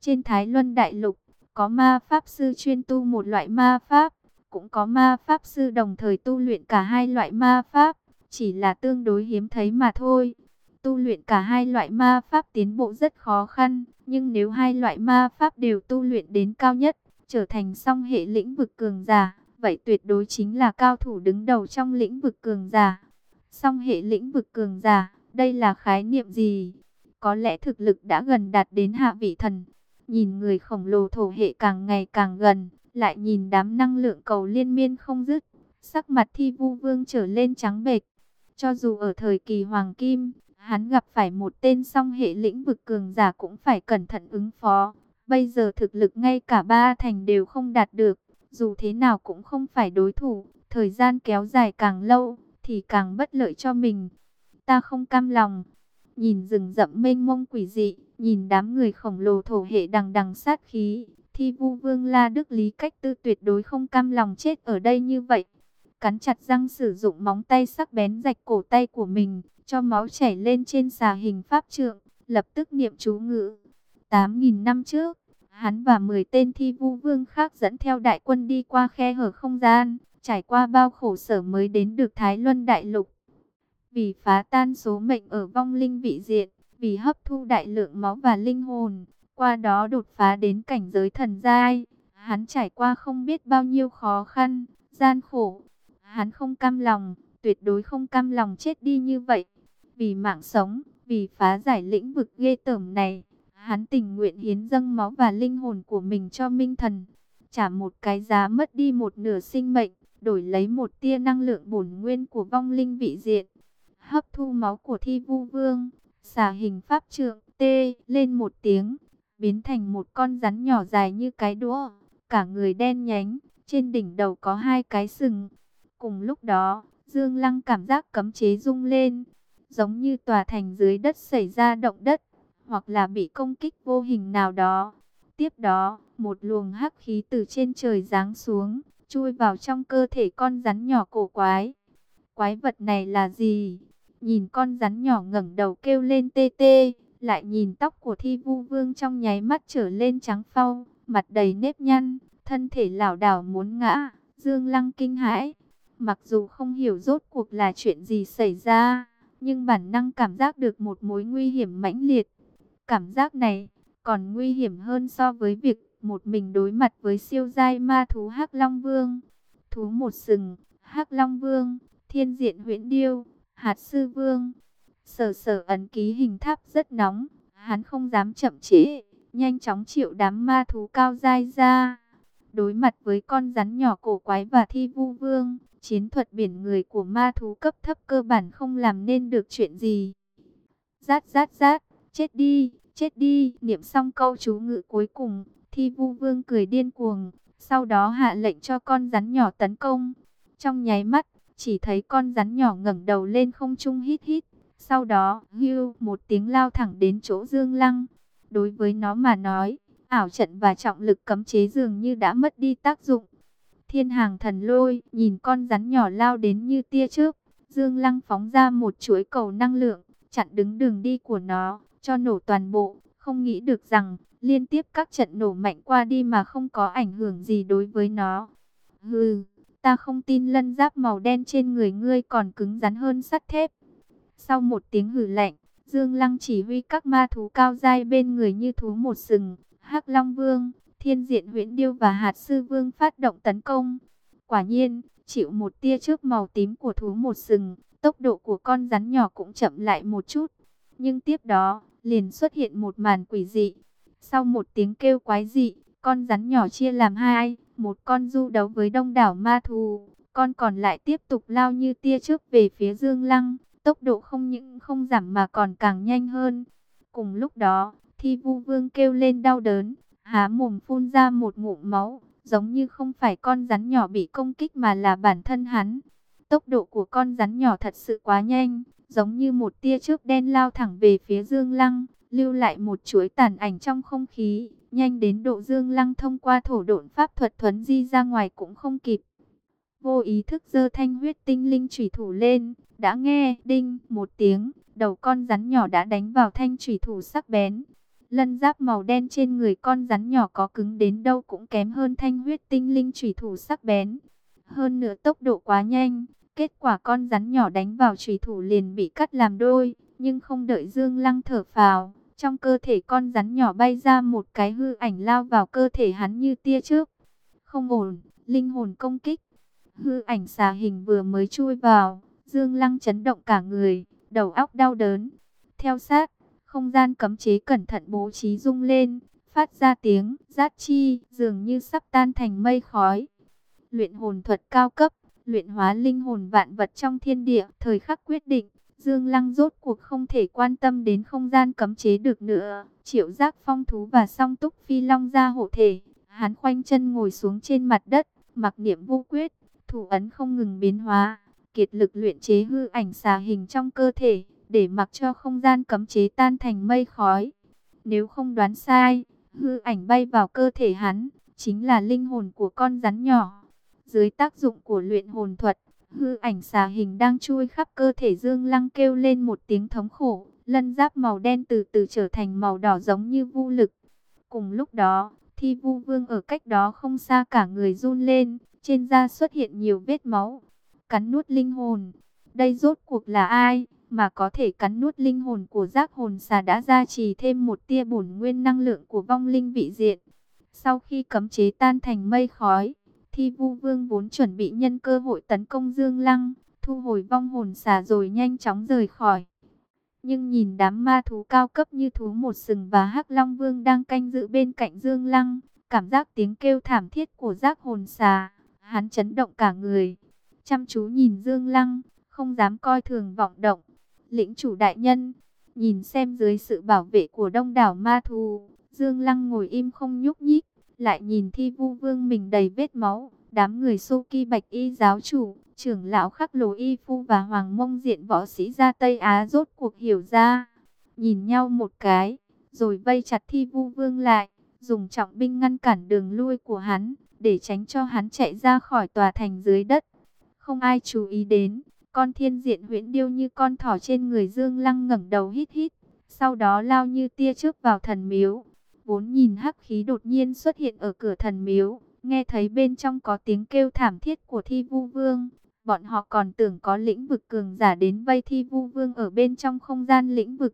Trên Thái Luân Đại Lục, có ma pháp sư chuyên tu một loại ma pháp, cũng có ma pháp sư đồng thời tu luyện cả hai loại ma pháp, chỉ là tương đối hiếm thấy mà thôi. Tu luyện cả hai loại ma pháp tiến bộ rất khó khăn, nhưng nếu hai loại ma pháp đều tu luyện đến cao nhất, trở thành song hệ lĩnh vực cường giả, vậy tuyệt đối chính là cao thủ đứng đầu trong lĩnh vực cường giả. Song hệ lĩnh vực cường giả, đây là khái niệm gì? Có lẽ thực lực đã gần đạt đến hạ vị thần. Nhìn người khổng lồ thổ hệ càng ngày càng gần, lại nhìn đám năng lượng cầu liên miên không dứt, sắc mặt thi vu vương trở lên trắng bệch. Cho dù ở thời kỳ hoàng kim, hắn gặp phải một tên song hệ lĩnh vực cường giả cũng phải cẩn thận ứng phó. Bây giờ thực lực ngay cả ba thành đều không đạt được, dù thế nào cũng không phải đối thủ, thời gian kéo dài càng lâu thì càng bất lợi cho mình. Ta không cam lòng. Nhìn rừng rậm mênh mông quỷ dị, nhìn đám người khổng lồ thổ hệ đằng đằng sát khí, thi vu vương la đức lý cách tư tuyệt đối không cam lòng chết ở đây như vậy. Cắn chặt răng sử dụng móng tay sắc bén rạch cổ tay của mình, cho máu chảy lên trên xà hình pháp trượng, lập tức niệm chú ngữ. 8.000 năm trước, hắn và 10 tên thi vu vương khác dẫn theo đại quân đi qua khe hở không gian, trải qua bao khổ sở mới đến được Thái Luân Đại Lục. Vì phá tan số mệnh ở vong linh vị diện, vì hấp thu đại lượng máu và linh hồn, qua đó đột phá đến cảnh giới thần giai, hắn trải qua không biết bao nhiêu khó khăn, gian khổ. Hắn không cam lòng, tuyệt đối không cam lòng chết đi như vậy. Vì mạng sống, vì phá giải lĩnh vực ghê tởm này, hắn tình nguyện hiến dâng máu và linh hồn của mình cho minh thần. Trả một cái giá mất đi một nửa sinh mệnh, đổi lấy một tia năng lượng bổn nguyên của vong linh vị diện. Hấp thu máu của thi vu vương, xả hình pháp trượng, tê, lên một tiếng, biến thành một con rắn nhỏ dài như cái đũa, cả người đen nhánh, trên đỉnh đầu có hai cái sừng. Cùng lúc đó, Dương Lăng cảm giác cấm chế rung lên, giống như tòa thành dưới đất xảy ra động đất, hoặc là bị công kích vô hình nào đó. Tiếp đó, một luồng hắc khí từ trên trời giáng xuống, chui vào trong cơ thể con rắn nhỏ cổ quái. Quái vật này là gì? Nhìn con rắn nhỏ ngẩng đầu kêu lên tê tê, lại nhìn tóc của thi vu vương trong nháy mắt trở lên trắng phau, mặt đầy nếp nhăn, thân thể lảo đảo muốn ngã, dương lăng kinh hãi. Mặc dù không hiểu rốt cuộc là chuyện gì xảy ra, nhưng bản năng cảm giác được một mối nguy hiểm mãnh liệt. Cảm giác này còn nguy hiểm hơn so với việc một mình đối mặt với siêu giai ma thú Hắc Long Vương. Thú một sừng, Hắc Long Vương, Thiên Diện Huyễn Điêu, Hạt Sư Vương. Sở sở ấn ký hình tháp rất nóng, hắn không dám chậm trễ, nhanh chóng triệu đám ma thú cao giai ra. Đối mặt với con rắn nhỏ cổ quái và thi vu vương, chiến thuật biển người của ma thú cấp thấp cơ bản không làm nên được chuyện gì. Rát rát rát, chết đi, chết đi, niệm xong câu chú ngự cuối cùng, thi vu vương cười điên cuồng, sau đó hạ lệnh cho con rắn nhỏ tấn công. Trong nháy mắt, chỉ thấy con rắn nhỏ ngẩng đầu lên không trung hít hít, sau đó hưu một tiếng lao thẳng đến chỗ Dương Lăng. Đối với nó mà nói, ảo trận và trọng lực cấm chế dường như đã mất đi tác dụng. Thiên hàng thần lôi, nhìn con rắn nhỏ lao đến như tia trước. Dương Lăng phóng ra một chuỗi cầu năng lượng, chặn đứng đường đi của nó, cho nổ toàn bộ. Không nghĩ được rằng, liên tiếp các trận nổ mạnh qua đi mà không có ảnh hưởng gì đối với nó. Hừ, ta không tin lân giáp màu đen trên người ngươi còn cứng rắn hơn sắt thép. Sau một tiếng hử lạnh, Dương Lăng chỉ huy các ma thú cao dai bên người như thú một sừng, Hắc Long Vương, Thiên Diện Huyễn Điêu và Hạt Sư Vương phát động tấn công. Quả nhiên, chịu một tia trước màu tím của thú một sừng, tốc độ của con rắn nhỏ cũng chậm lại một chút. Nhưng tiếp đó, liền xuất hiện một màn quỷ dị. Sau một tiếng kêu quái dị, con rắn nhỏ chia làm hai, một con du đấu với đông đảo ma thú, con còn lại tiếp tục lao như tia trước về phía Dương Lăng, tốc độ không những không giảm mà còn càng nhanh hơn. Cùng lúc đó, Thi Vu Vương kêu lên đau đớn, há mồm phun ra một ngụm máu, giống như không phải con rắn nhỏ bị công kích mà là bản thân hắn. Tốc độ của con rắn nhỏ thật sự quá nhanh, giống như một tia chớp đen lao thẳng về phía Dương Lăng, lưu lại một chuỗi tàn ảnh trong không khí, nhanh đến độ Dương Lăng thông qua thổ độn pháp thuật thuấn di ra ngoài cũng không kịp. Vô ý thức dơ thanh huyết tinh linh chủy thủ lên, đã nghe đinh một tiếng, đầu con rắn nhỏ đã đánh vào thanh chủy thủ sắc bén, Lân giáp màu đen trên người con rắn nhỏ có cứng đến đâu cũng kém hơn thanh huyết tinh linh chủy thủ sắc bén. Hơn nữa tốc độ quá nhanh, kết quả con rắn nhỏ đánh vào chủy thủ liền bị cắt làm đôi, nhưng không đợi Dương Lăng thở phào, trong cơ thể con rắn nhỏ bay ra một cái hư ảnh lao vào cơ thể hắn như tia trước. Không ổn, linh hồn công kích. Hư ảnh xà hình vừa mới chui vào, Dương Lăng chấn động cả người, đầu óc đau đớn. Theo sát, không gian cấm chế cẩn thận bố trí rung lên, phát ra tiếng rát chi, dường như sắp tan thành mây khói. Luyện hồn thuật cao cấp, luyện hóa linh hồn vạn vật trong thiên địa, thời khắc quyết định, Dương Lăng rốt cuộc không thể quan tâm đến không gian cấm chế được nữa. Triệu giác phong thú và song túc phi long ra hộ thể, hắn khoanh chân ngồi xuống trên mặt đất, mặc niệm vô quyết, thủ ấn không ngừng biến hóa, kiệt lực luyện chế hư ảnh xà hình trong cơ thể để mặc cho không gian cấm chế tan thành mây khói. Nếu không đoán sai, hư ảnh bay vào cơ thể hắn, chính là linh hồn của con rắn nhỏ. Dưới tác dụng của luyện hồn thuật, hư ảnh xà hình đang chui khắp cơ thể Dương Lăng kêu lên một tiếng thống khổ, lân giáp màu đen từ từ trở thành màu đỏ giống như vô lực. Cùng lúc đó, thi vu vương ở cách đó không xa cả người run lên, trên da xuất hiện nhiều vết máu, cắn nuốt linh hồn. Đây rốt cuộc là ai? mà có thể cắn nuốt linh hồn của giác hồn xà đã gia trì thêm một tia bổn nguyên năng lượng của vong linh vị diện. Sau khi cấm chế tan thành mây khói, Thi Vu Vương vốn chuẩn bị nhân cơ hội tấn công Dương Lăng, thu hồi vong hồn xà rồi nhanh chóng rời khỏi. Nhưng nhìn đám ma thú cao cấp như thú một sừng và hắc Long Vương đang canh giữ bên cạnh Dương Lăng, cảm giác tiếng kêu thảm thiết của giác hồn xà, hắn chấn động cả người. Chăm chú nhìn Dương Lăng, không dám coi thường vọng động lĩnh chủ đại nhân, nhìn xem dưới sự bảo vệ của đông đảo ma thú, Dương Lăng ngồi im không nhúc nhích, lại nhìn thi vu vương mình đầy vết máu, đám người sô kỳ bạch y giáo chủ, trưởng lão khắc lồ y phu và hoàng mông diện võ sĩ ra Tây Á rốt cuộc hiểu ra, nhìn nhau một cái, rồi vây chặt thi vu vương lại, dùng trọng binh ngăn cản đường lui của hắn, để tránh cho hắn chạy ra khỏi tòa thành dưới đất. Không ai chú ý đến, con thiên diện huyễn điêu như con thỏ trên người Dương Lăng ngẩng đầu hít hít, sau đó lao như tia trước vào thần miếu. Vốn nhìn hắc khí đột nhiên xuất hiện ở cửa thần miếu, nghe thấy bên trong có tiếng kêu thảm thiết của thi vu vương. Bọn họ còn tưởng có lĩnh vực cường giả đến vây thi vu vương ở bên trong không gian lĩnh vực.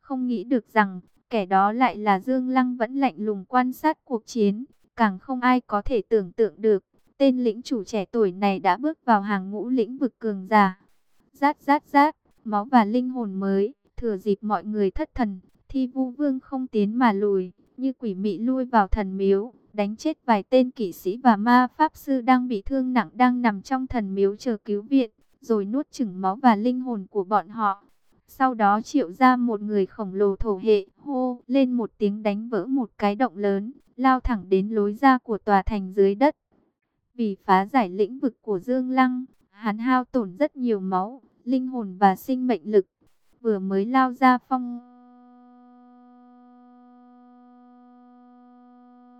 Không nghĩ được rằng, kẻ đó lại là Dương Lăng vẫn lạnh lùng quan sát cuộc chiến, càng không ai có thể tưởng tượng được. Tên lĩnh chủ trẻ tuổi này đã bước vào hàng ngũ lĩnh vực cường giả. Rát rát rát, máu và linh hồn mới, thừa dịp mọi người thất thần, thi vu vương không tiến mà lùi, như quỷ mị lui vào thần miếu, đánh chết vài tên kỵ sĩ và ma pháp sư đang bị thương nặng đang nằm trong thần miếu chờ cứu viện, rồi nuốt chửng máu và linh hồn của bọn họ. Sau đó triệu ra một người khổng lồ thổ hệ, hô lên một tiếng đánh vỡ một cái động lớn, lao thẳng đến lối ra của tòa thành dưới đất. Vì phá giải lĩnh vực của Dương Lăng, hắn hao tổn rất nhiều máu, linh hồn và sinh mệnh lực. Vừa mới lao ra phong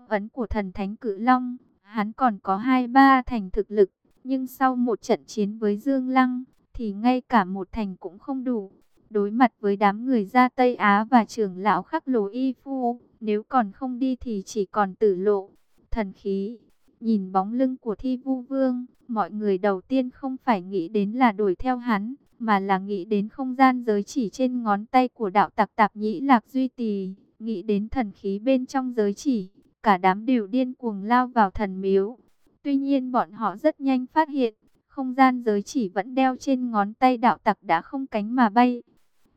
ấn của thần thánh cự long, hắn còn có hai ba thành thực lực, nhưng sau một trận chiến với Dương Lăng, thì ngay cả một thành cũng không đủ. Đối mặt với đám người ra Tây Á và trưởng lão khắc lồ y phu, nếu còn không đi thì chỉ còn tử lộ. Thần khí, nhìn bóng lưng của thi vu vương, mọi người đầu tiên không phải nghĩ đến là đuổi theo hắn, mà là nghĩ đến không gian giới chỉ trên ngón tay của đạo tặc tạp nhĩ lạc duy tỳ, nghĩ đến thần khí bên trong giới chỉ, cả đám đều điên cuồng lao vào thần miếu. Tuy nhiên bọn họ rất nhanh phát hiện, không gian giới chỉ vẫn đeo trên ngón tay đạo tặc đã không cánh mà bay.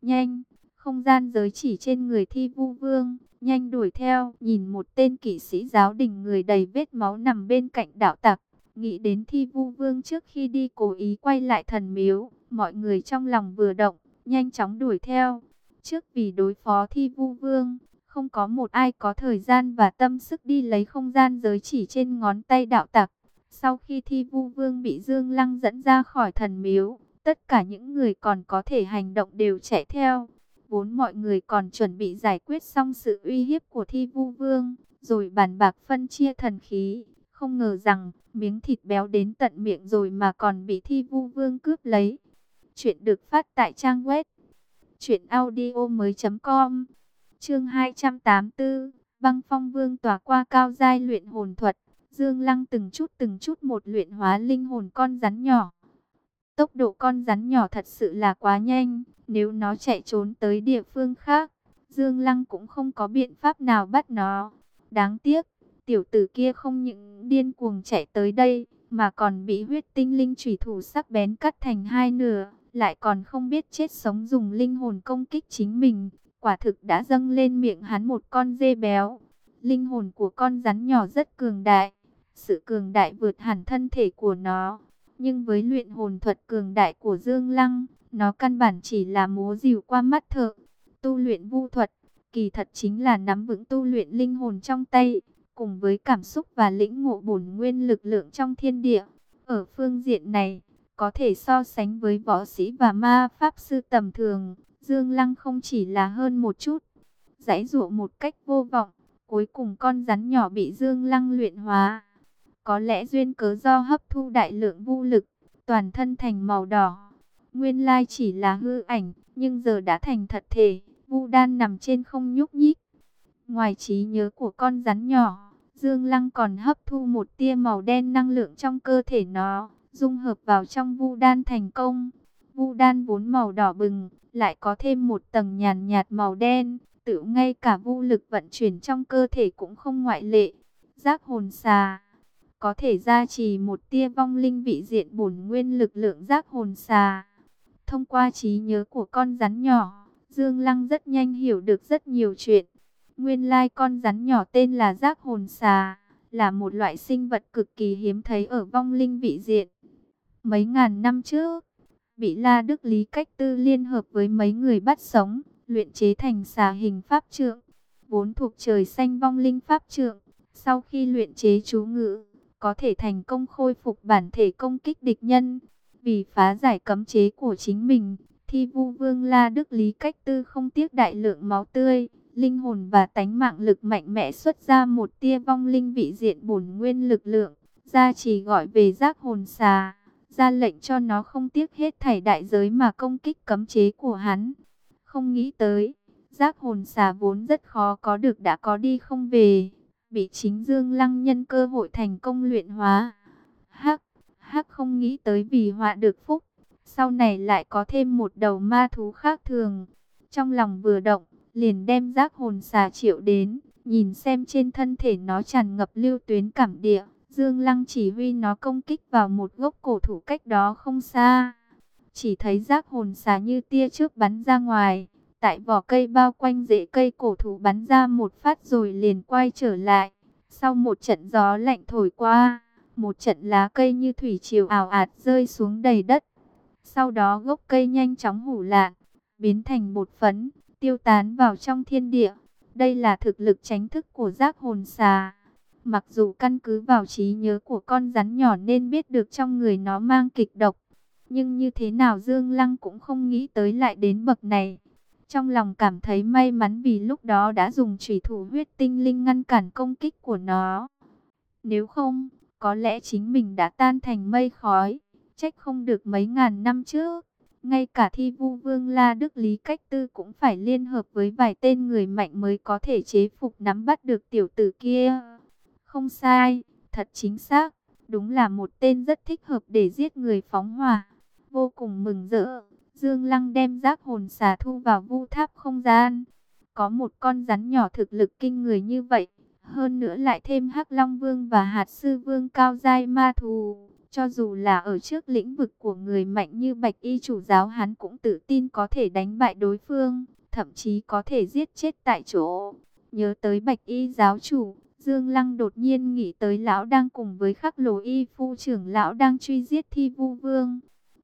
Nhanh, không gian giới chỉ trên người thi vu vương, nhanh đuổi theo, nhìn một tên kỵ sĩ giáo đình người đầy vết máu nằm bên cạnh đạo tặc. Nghĩ đến thi vu vương trước khi đi cố ý quay lại thần miếu, mọi người trong lòng vừa động, nhanh chóng đuổi theo. Trước vì đối phó thi vu vương, không có một ai có thời gian và tâm sức đi lấy không gian giới chỉ trên ngón tay đạo tặc. Sau khi thi vu vương bị Dương Lăng dẫn ra khỏi thần miếu, tất cả những người còn có thể hành động đều chạy theo. Vốn mọi người còn chuẩn bị giải quyết xong sự uy hiếp của thi vu vương, rồi bàn bạc phân chia thần khí. Không ngờ rằng, miếng thịt béo đến tận miệng rồi mà còn bị thi vu vương cướp lấy. Chuyện được phát tại trang web audio mới.com Chương 284 Băng phong vương tỏa qua cao giai luyện hồn thuật Dương Lăng từng chút từng chút một luyện hóa linh hồn con rắn nhỏ. Tốc độ con rắn nhỏ thật sự là quá nhanh, nếu nó chạy trốn tới địa phương khác, Dương Lăng cũng không có biện pháp nào bắt nó. Đáng tiếc, tiểu tử kia không những điên cuồng chạy tới đây, mà còn bị huyết tinh linh chủy thủ sắc bén cắt thành hai nửa, lại còn không biết chết sống dùng linh hồn công kích chính mình. Quả thực đã dâng lên miệng hắn một con dê béo. Linh hồn của con rắn nhỏ rất cường đại, sự cường đại vượt hẳn thân thể của nó. Nhưng với luyện hồn thuật cường đại của Dương Lăng, nó căn bản chỉ là múa dìu qua mắt thợ. Tu luyện vu thuật, kỳ thật chính là nắm vững tu luyện linh hồn trong tay, cùng với cảm xúc và lĩnh ngộ bổn nguyên lực lượng trong thiên địa. Ở phương diện này, có thể so sánh với võ sĩ và ma pháp sư tầm thường, Dương Lăng không chỉ là hơn một chút, giãy dụa một cách vô vọng, cuối cùng con rắn nhỏ bị Dương Lăng luyện hóa. Có lẽ duyên cớ do hấp thu đại lượng vô lực, toàn thân thành màu đỏ. Nguyên lai chỉ là hư ảnh, nhưng giờ đã thành thật thể, vu đan nằm trên không nhúc nhích. Ngoài trí nhớ của con rắn nhỏ, Dương Lăng còn hấp thu một tia màu đen năng lượng trong cơ thể nó, dung hợp vào trong vu đan thành công. Vu đan vốn màu đỏ bừng, lại có thêm một tầng nhàn nhạt màu đen, tự ngay cả vu lực vận chuyển trong cơ thể cũng không ngoại lệ. Giác hồn xà có thể gia trì một tia vong linh vị diện bổn nguyên lực lượng giác hồn xà. Thông qua trí nhớ của con rắn nhỏ, Dương Lăng rất nhanh hiểu được rất nhiều chuyện. Nguyên lai con rắn nhỏ tên là giác hồn xà, là một loại sinh vật cực kỳ hiếm thấy ở vong linh vị diện. Mấy ngàn năm trước, bị La Đức Lý Cách Tư liên hợp với mấy người bắt sống, luyện chế thành xà hình pháp trượng, vốn thuộc trời xanh vong linh pháp trượng. Sau khi luyện chế chú ngữ, có thể thành công khôi phục bản thể công kích địch nhân. Vì phá giải cấm chế của chính mình, thi vu vương La Đức Lý Cách Tư không tiếc đại lượng máu tươi, linh hồn và tánh mạng lực mạnh mẽ xuất ra một tia vong linh vị diện bổn nguyên lực lượng, gia trì gọi về giác hồn xà, ra lệnh cho nó không tiếc hết thảy đại giới mà công kích cấm chế của hắn. Không nghĩ tới, giác hồn xà vốn rất khó có được đã có đi không về, bị chính Dương Lăng nhân cơ hội thành công luyện hóa. Hắc, Hắc không nghĩ tới vì họa được phúc, sau này lại có thêm một đầu ma thú khác thường. Trong lòng vừa động, liền đem giác hồn xà triệu đến, nhìn xem trên thân thể nó tràn ngập lưu tuyến cảm địa. Dương Lăng chỉ huy nó công kích vào một gốc cổ thụ cách đó không xa. Chỉ thấy giác hồn xà như tia trước bắn ra ngoài, Tại vỏ cây bao quanh rễ cây cổ thụ bắn ra một phát rồi liền quay trở lại. Sau một trận gió lạnh thổi qua, một trận lá cây như thủy triều ảo ạt rơi xuống đầy đất. Sau đó gốc cây nhanh chóng hủ lạn, biến thành bột phấn, tiêu tán vào trong thiên địa. Đây là thực lực tránh thức của giác hồn xà. Mặc dù căn cứ vào trí nhớ của con rắn nhỏ nên biết được trong người nó mang kịch độc. Nhưng như thế nào Dương Lăng cũng không nghĩ tới lại đến bậc này. Trong lòng cảm thấy may mắn vì lúc đó đã dùng trùy thủ huyết tinh linh ngăn cản công kích của nó. Nếu không, có lẽ chính mình đã tan thành mây khói, trách không được mấy ngàn năm trước. Ngay cả thi vu vương La Đức Lý Cách Tư cũng phải liên hợp với vài tên người mạnh mới có thể chế phục nắm bắt được tiểu tử kia. Không sai, thật chính xác, đúng là một tên rất thích hợp để giết người phóng hỏa. Vô cùng mừng rỡ, Dương Lăng đem giác hồn xà thu vào vu tháp không gian. Có một con rắn nhỏ thực lực kinh người như vậy, hơn nữa lại thêm Hắc Long Vương và Hạt Sư Vương cao giai ma thù. Cho dù là ở trước lĩnh vực của người mạnh như Bạch Y chủ giáo hắn cũng tự tin có thể đánh bại đối phương, thậm chí có thể giết chết tại chỗ. Nhớ tới Bạch Y giáo chủ, Dương Lăng đột nhiên nghĩ tới lão đang cùng với khắc lồ y phu trưởng lão đang truy giết thi vu vương.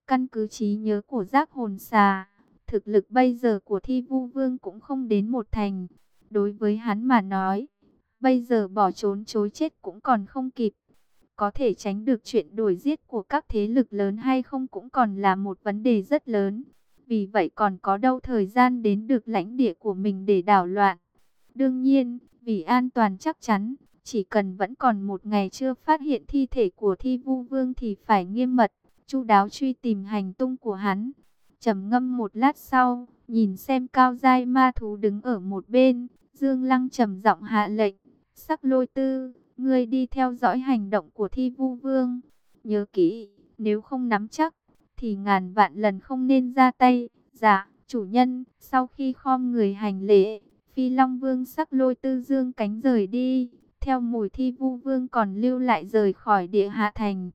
Căn cứ trí nhớ của giác hồn xà, thực lực bây giờ của thi vu vương cũng không đến một thành. Đối với hắn mà nói, bây giờ bỏ trốn chối chết cũng còn không kịp. Có thể tránh được chuyện đuổi giết của các thế lực lớn hay không cũng còn là một vấn đề rất lớn. Vì vậy còn có đâu thời gian đến được lãnh địa của mình để đảo loạn. Đương nhiên, vì an toàn chắc chắn, chỉ cần vẫn còn một ngày chưa phát hiện thi thể của thi vu vương thì phải nghiêm mật, chu đáo truy tìm hành tung của hắn. trầm ngâm một lát sau, nhìn xem cao giai ma thú đứng ở một bên, Dương Lăng trầm giọng hạ lệnh, sắc lôi tư, ngươi đi theo dõi hành động của thi vu vương. Nhớ kỹ, nếu không nắm chắc, thì ngàn vạn lần không nên ra tay. Dạ, chủ nhân, sau khi khom người hành lễ, Phi Long Vương sắc lôi tư dương cánh rời đi. Theo mùi thi vu vương còn lưu lại rời khỏi địa hạ thành.